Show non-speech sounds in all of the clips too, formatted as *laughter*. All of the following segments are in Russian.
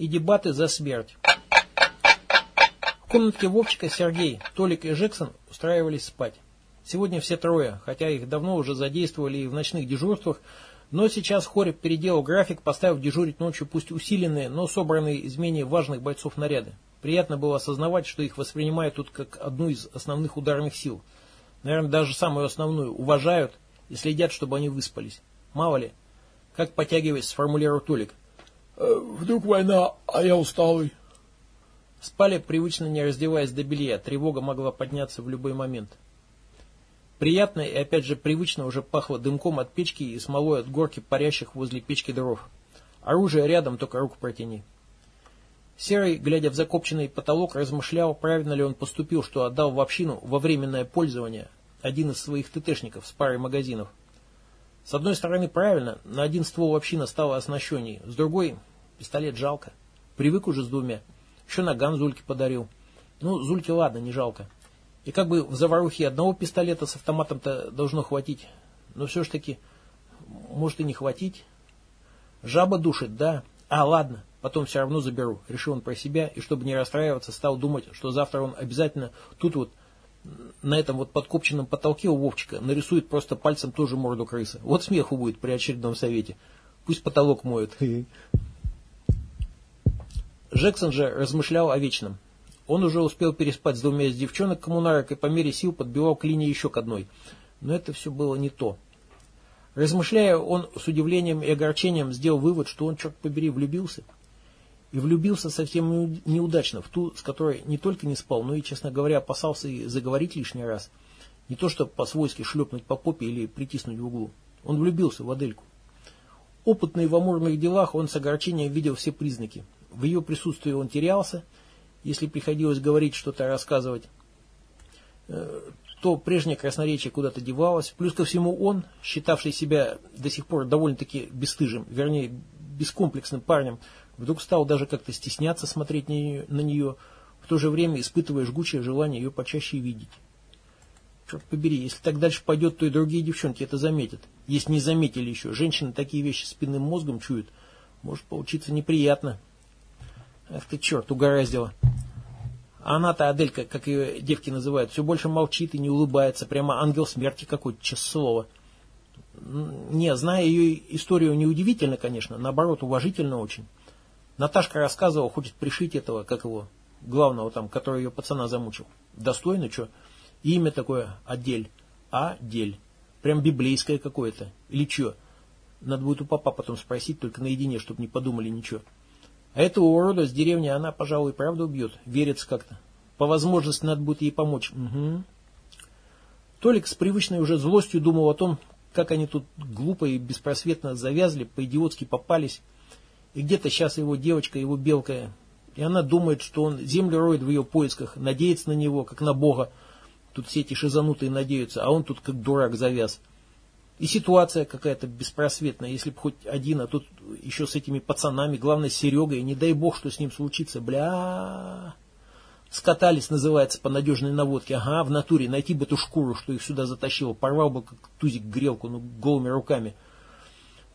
и дебаты за смерть. В комнатке Вовчика Сергей, Толик и Жексон устраивались спать. Сегодня все трое, хотя их давно уже задействовали и в ночных дежурствах, но сейчас Хореб переделал график, поставив дежурить ночью пусть усиленные, но собранные из менее важных бойцов наряды. Приятно было осознавать, что их воспринимают тут как одну из основных ударных сил. Наверное, даже самую основную уважают и следят, чтобы они выспались. Мало ли, как подтягиваясь, сформулировал Толик. «Э, «Вдруг война, а я усталый». Спали, привычно не раздеваясь до белья. Тревога могла подняться в любой момент. Приятно и опять же привычно уже пахло дымком от печки и смолой от горки парящих возле печки дров. Оружие рядом, только руку протяни. Серый, глядя в закопченный потолок, размышлял, правильно ли он поступил, что отдал в общину во временное пользование один из своих ТТшников с парой магазинов. С одной стороны, правильно, на один ствол община стала оснащенней, с другой, пистолет жалко. Привык уже с двумя. Еще наган Зульке подарил. Ну, Зульке ладно, не жалко. И как бы в заварухе одного пистолета с автоматом-то должно хватить. Но все ж таки, может и не хватить. Жаба душит, да. А, ладно, потом все равно заберу. Решил он про себя, и чтобы не расстраиваться, стал думать, что завтра он обязательно тут вот, на этом вот подкопченном потолке у Вовчика нарисует просто пальцем тоже морду крысы. Вот смеху будет при очередном совете. Пусть потолок моет. *laughs* Джексон же размышлял о вечном. Он уже успел переспать с двумя из девчонок коммунарок и по мере сил подбивал к линии еще к одной. Но это все было не то. Размышляя, он с удивлением и огорчением сделал вывод, что он, черт побери, влюбился. И влюбился совсем неудачно, в ту, с которой не только не спал, но и, честно говоря, опасался и заговорить лишний раз. Не то, чтобы по-свойски шлепнуть по попе или притиснуть в углу. Он влюбился в Адельку. Опытный в амурных делах, он с огорчением видел все признаки. В ее присутствии он терялся, если приходилось говорить что-то, рассказывать, э, то прежнее красноречие куда-то девалось. Плюс ко всему он, считавший себя до сих пор довольно-таки бесстыжим, вернее, бескомплексным парнем, вдруг стал даже как-то стесняться смотреть на нее, в то же время испытывая жгучее желание ее почаще видеть. Черт побери, если так дальше пойдет, то и другие девчонки это заметят. Если не заметили еще, женщины такие вещи спинным мозгом чуют, может получиться неприятно. Ах ты черт, угораздило. Она-то, Аделька, как ее девки называют, все больше молчит и не улыбается. Прямо ангел смерти какой-то, честное. Не, зная ее историю, неудивительно, конечно, наоборот, уважительно очень. Наташка рассказывала, хочет пришить этого, как его, главного там, который ее пацана замучил. Достойно, что? Имя такое, Адель. Адель. Прям библейское какое-то. Или что? Надо будет у папа потом спросить, только наедине, чтобы не подумали ничего. А этого урода с деревни она, пожалуй, правда убьет. Верится как-то. По возможности надо будет ей помочь. Угу. Толик с привычной уже злостью думал о том, как они тут глупо и беспросветно завязли, по-идиотски попались. И где-то сейчас его девочка, его белка. И она думает, что он землю роет в ее поисках, надеется на него, как на Бога. Тут все эти шизанутые надеются, а он тут как дурак завяз. И ситуация какая-то беспросветная, если бы хоть один, а тут еще с этими пацанами, главное с Серегой, не дай бог, что с ним случится, бля. Скатались, называется, по надежной наводке. Ага, в натуре, найти бы эту шкуру, что их сюда затащило, порвал бы как тузик грелку, ну, голыми руками.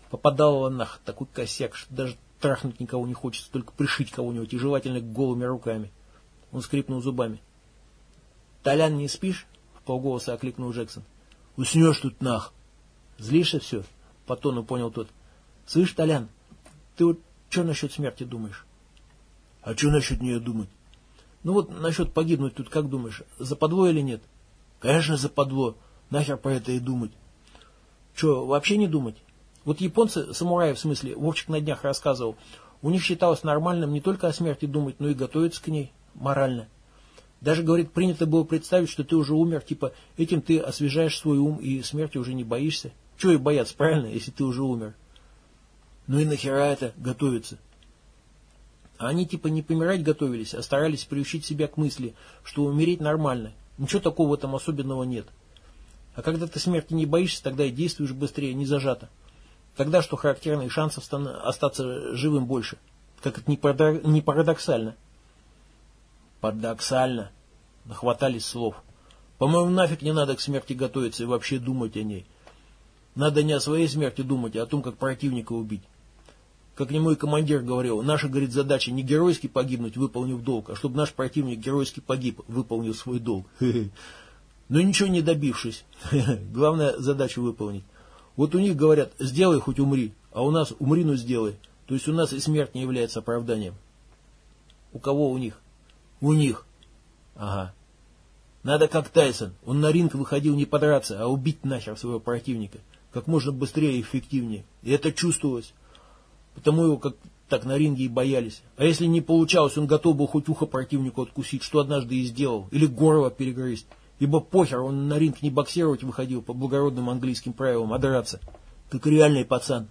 Попадало нах, такой косяк, что даже трахнуть никого не хочется, только пришить кого-нибудь, и желательно голыми руками. Он скрипнул зубами. «Толян, не спишь?» — в полголоса окликнул Джексон. «Уснешь тут нах!» Злишься все? По тону понял тот. Слышь, Толян, ты вот что насчет смерти думаешь? А что насчет нее думать? Ну вот насчет погибнуть тут как думаешь, западло или нет? Конечно, западло. Нахер про это и думать. Что, вообще не думать? Вот японцы, самураи в смысле, Вовчик на днях рассказывал, у них считалось нормальным не только о смерти думать, но и готовиться к ней морально. Даже, говорит, принято было представить, что ты уже умер, типа, этим ты освежаешь свой ум и смерти уже не боишься. Чего и бояться, правильно, если ты уже умер? Ну и нахера это готовиться? Они типа не помирать готовились, а старались приучить себя к мысли, что умереть нормально. Ничего такого этом особенного нет. А когда ты смерти не боишься, тогда и действуешь быстрее, не зажато. Тогда, что характерно, и шансов остаться живым больше. Как это не парадоксально. Парадоксально. Нахватались слов. По-моему, нафиг не надо к смерти готовиться и вообще думать о ней. Надо не о своей смерти думать, а о том, как противника убить. Как мне мой командир говорил, наша, говорит, задача не геройски погибнуть, выполнив долг, а чтобы наш противник геройски погиб, выполнив свой долг. Но ничего не добившись. *laughs* Главное задачу выполнить. Вот у них говорят, сделай хоть умри, а у нас умри, но сделай. То есть у нас и смерть не является оправданием. У кого у них? У них. Ага. Надо как Тайсон. Он на ринг выходил не подраться, а убить нахер своего противника. Как можно быстрее и эффективнее. И это чувствовалось. Потому его как так на ринге и боялись. А если не получалось, он готов был хоть ухо противнику откусить, что однажды и сделал. Или горло перегрызть. Ибо похер, он на ринг не боксировать выходил по благородным английским правилам, а драться. Как реальный пацан.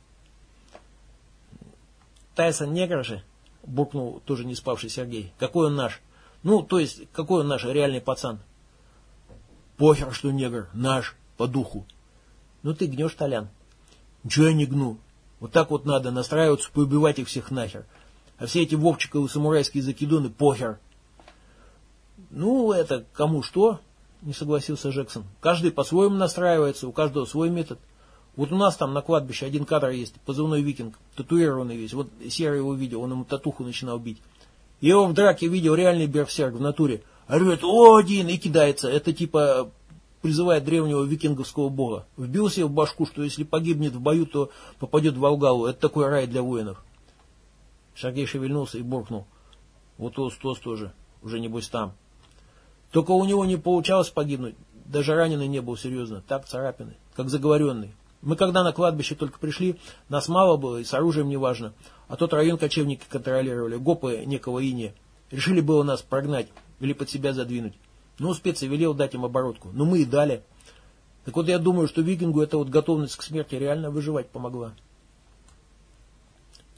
Тайсон негр же, буркнул тоже не спавший Сергей. Какой он наш? Ну, то есть, какой он наш реальный пацан? Похер, что негр, наш, по духу. Ну ты гнешь, Толян. Ничего я не гну. Вот так вот надо настраиваться, поубивать их всех нахер. А все эти вовчиковые самурайские закидоны похер. Ну, это кому что, не согласился Джексон. Каждый по-своему настраивается, у каждого свой метод. Вот у нас там на кладбище один кадр есть, позывной викинг, татуированный весь. Вот Серый его видел, он ему татуху начинал бить. Я его в драке видел, реальный берсерк в натуре. Орет, один, и кидается. Это типа призывает древнего викинговского бога. Вбил себе в башку, что если погибнет в бою, то попадет в Волгалу. Это такой рай для воинов. Сергей шевельнулся и буркнул. Вот Остос тоже, уже небось там. Только у него не получалось погибнуть. Даже раненый не был серьезно. Так царапины, как заговоренный. Мы когда на кладбище только пришли, нас мало было, и с оружием не важно. А тот район кочевники контролировали, гопы некого ине. Решили было нас прогнать или под себя задвинуть. Ну, спецы велел дать им оборотку. Ну, мы и дали. Так вот, я думаю, что викингу эта вот готовность к смерти реально выживать помогла.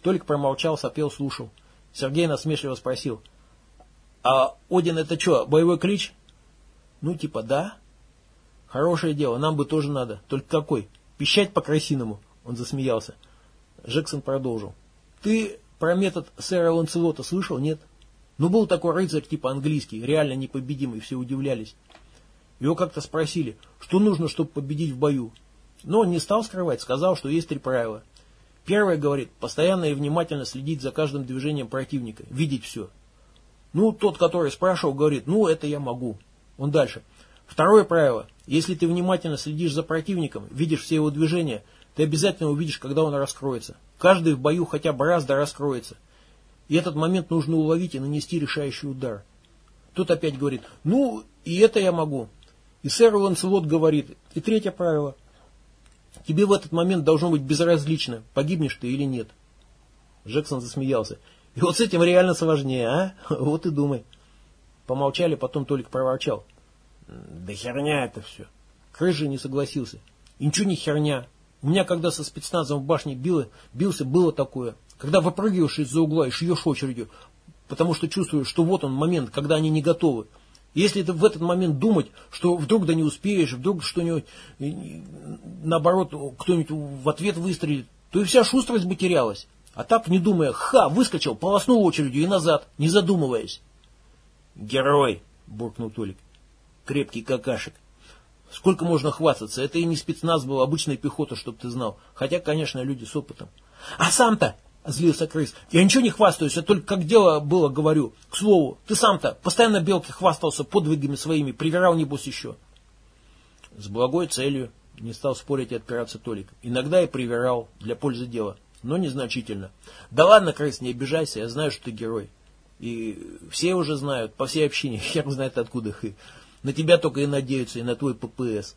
Толик промолчал, сопел, слушал. Сергей насмешливо спросил. А Один это что, боевой клич? Ну, типа, да. Хорошее дело, нам бы тоже надо. Только какой? Пищать по-красиному. Он засмеялся. Джексон продолжил. Ты про метод сэра Ланцелота слышал, нет? Ну, был такой рыцарь типа английский, реально непобедимый, все удивлялись. Его как-то спросили, что нужно, чтобы победить в бою. Но он не стал скрывать, сказал, что есть три правила. Первое, говорит, постоянно и внимательно следить за каждым движением противника, видеть все. Ну, тот, который спрашивал, говорит, ну, это я могу. Он дальше. Второе правило. Если ты внимательно следишь за противником, видишь все его движения, ты обязательно увидишь, когда он раскроется. Каждый в бою хотя бы раз да раскроется. И этот момент нужно уловить и нанести решающий удар. Тот опять говорит, ну, и это я могу. И сэр Ланселот говорит, и третье правило. Тебе в этот момент должно быть безразлично, погибнешь ты или нет. Джексон засмеялся. И вот с этим реально сложнее, а? *laughs* Вот и думай. Помолчали, потом Толик проворчал. Да херня это все. Крыжи не согласился. И ничего не херня. У меня, когда со спецназом в башне било, бился, было такое. Когда выпрыгиваешь из-за угла и шьешь очередью, потому что чувствуешь, что вот он момент, когда они не готовы. Если ты в этот момент думать, что вдруг да не успеешь, вдруг что-нибудь, наоборот, кто-нибудь в ответ выстрелит, то и вся шустрость бы терялась. А так, не думая, ха, выскочил, полоснул очередью и назад, не задумываясь. «Герой!» – буркнул Толик крепкий какашек. Сколько можно хвастаться? Это и не спецназ был, обычная пехота, чтоб ты знал. Хотя, конечно, люди с опытом. А сам-то, злился крыс, я ничего не хвастаюсь, я только как дело было говорю. К слову, ты сам-то постоянно белки хвастался подвигами своими, привирал небось еще. С благой целью, не стал спорить и отпираться Толик. Иногда и привирал, для пользы дела, но незначительно. Да ладно, крыс, не обижайся, я знаю, что ты герой. И все уже знают, по всей общине, *laughs* хер знает откуда их. На тебя только и надеются, и на твой ППС.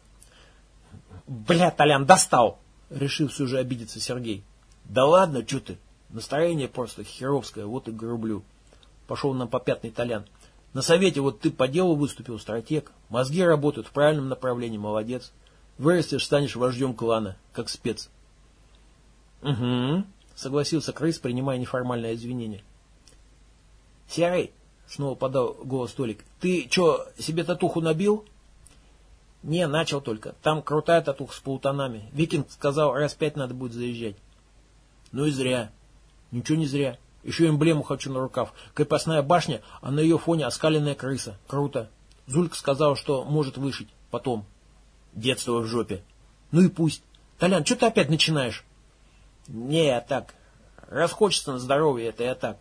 Бля, Толян, достал! Решил все же обидеться Сергей. Да ладно, что ты? Настроение просто херовское, вот и грублю. Пошел нам по пятный Толян. На совете вот ты по делу выступил, стратег. Мозги работают в правильном направлении, молодец. Вырастешь, станешь вождем клана, как спец. Угу, согласился крыс, принимая неформальное извинение. Серый, Снова подал голос Толик. Ты что, себе татуху набил? Не, начал только. Там крутая татуха с полутонами. Викинг сказал, раз пять надо будет заезжать. Ну и зря. Ничего не зря. Еще эмблему хочу на рукав. Крепостная башня, а на ее фоне оскаленная крыса. Круто. Зулька сказал, что может вышить. Потом. Детство в жопе. Ну и пусть. Толян, что ты опять начинаешь? Не, я так. Раз хочется на здоровье, это я так.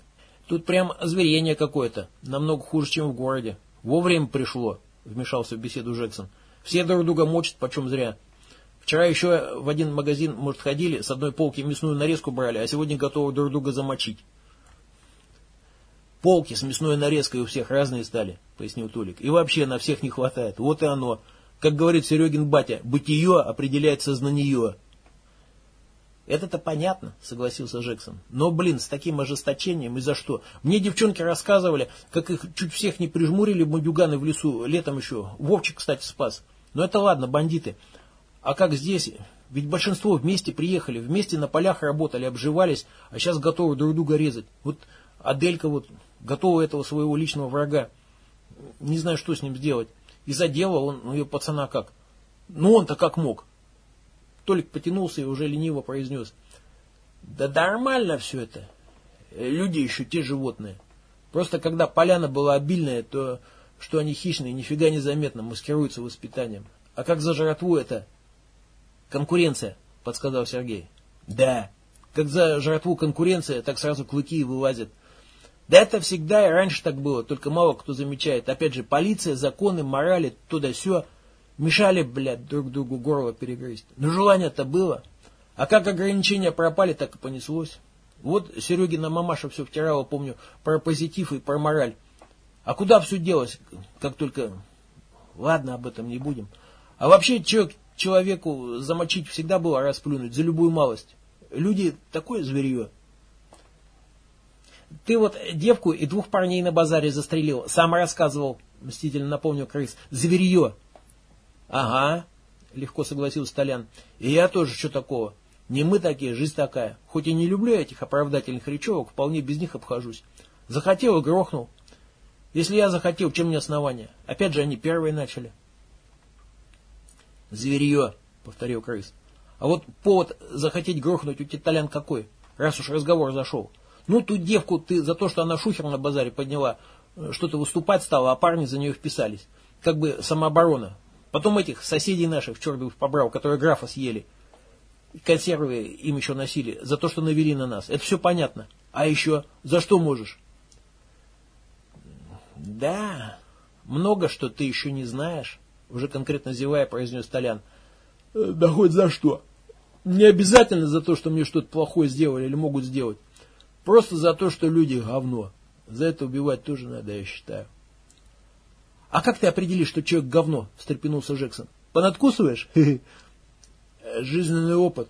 Тут прям озверение какое-то, намного хуже, чем в городе. Вовремя пришло, вмешался в беседу Джексон. Все друг друга мочат, почем зря. Вчера еще в один магазин, может, ходили, с одной полки мясную нарезку брали, а сегодня готовы друг друга замочить. Полки с мясной нарезкой у всех разные стали, пояснил Толик. И вообще на всех не хватает. Вот и оно. Как говорит Серегин батя, бытие определяет сознание. Это-то понятно, согласился Джексон. Но, блин, с таким ожесточением и за что? Мне девчонки рассказывали, как их чуть всех не прижмурили бандюганы в лесу летом еще. Вовчик, кстати, спас. Но это ладно, бандиты. А как здесь? Ведь большинство вместе приехали, вместе на полях работали, обживались, а сейчас готовы друг друга резать. Вот Аделька вот готова этого своего личного врага. Не знаю, что с ним сделать. Из-за дела он, ну ее пацана как? Ну он-то как мог? Толик потянулся и уже лениво произнес. Да нормально все это. Люди еще те животные. Просто когда поляна была обильная, то что они хищные, нифига не заметно, маскируются воспитанием. А как за жратву это? Конкуренция, подсказал Сергей. Да, как за жратву конкуренция, так сразу клыки и вылазят. Да это всегда и раньше так было, только мало кто замечает. Опять же, полиция, законы, морали, туда-сё мешали, блядь, друг другу горло перегрызть. Но желание-то было. А как ограничения пропали, так и понеслось. Вот Серегина мамаша все втирала, помню, про позитив и про мораль. А куда все делось, как только... Ладно, об этом не будем. А вообще, человек, человеку замочить всегда было расплюнуть за любую малость. Люди такое зверье. Ты вот девку и двух парней на базаре застрелил. Сам рассказывал, мстительно напомнил крыс. Зверье. Ага, легко согласился Толян. И я тоже, что такого? Не мы такие, жизнь такая. Хоть и не люблю этих оправдательных речевок, вполне без них обхожусь. Захотел и грохнул. Если я захотел, чем мне основания? Опять же, они первые начали. Зверье, повторил крыс. А вот повод захотеть грохнуть у тебя, Толян, какой? Раз уж разговор зашел. Ну, ту девку ты за то, что она шухер на базаре подняла, э, что-то выступать стала, а парни за нее вписались. Как бы самооборона. Потом этих соседей наших, черт бы побрал, которые графа съели. Консервы им еще носили за то, что навели на нас. Это все понятно. А еще за что можешь? Да, много что ты еще не знаешь, уже конкретно зевая, произнес Толян. Э, да хоть за что. Не обязательно за то, что мне что-то плохое сделали или могут сделать. Просто за то, что люди говно. За это убивать тоже надо, я считаю. А как ты определишь, что человек говно? встрепенулся Джексон. Понадкусываешь? Жизненный опыт,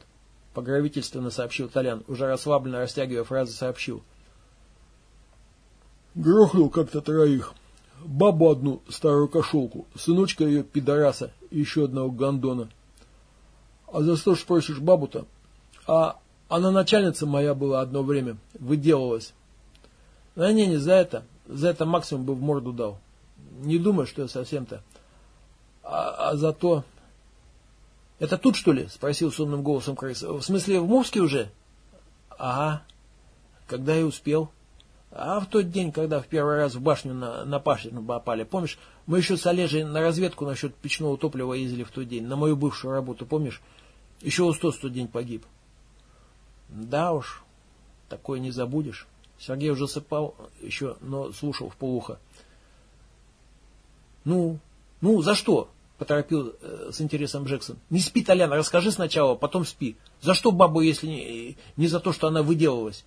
покровительственно сообщил Толян, уже расслабленно растягивая фразы, сообщил. Грохнул как-то троих. Бабу одну, старую кошелку, сыночка ее, пидораса, и еще одного гондона. А за что ж спросишь бабу-то? А она начальница моя была одно время, выделалась. Да не, не за это. За это максимум бы в морду дал. Не думаю, что я совсем-то. А, а за то... Это тут, что ли? Спросил сонным голосом крыс. В смысле, в Мувске уже? Ага. Когда и успел. А в тот день, когда в первый раз в башню на, на Пашину попали, помнишь, мы еще с Олежей на разведку насчет печного топлива ездили в тот день, на мою бывшую работу, помнишь? Еще Устос в тот день погиб. Да уж, такое не забудешь. Сергей уже сыпал еще, но слушал в полухо. Ну, ну, за что? Поторопил э, с интересом Джексон. Не спи, Толян, расскажи сначала, потом спи. За что бабу, если не, не за то, что она выделалась?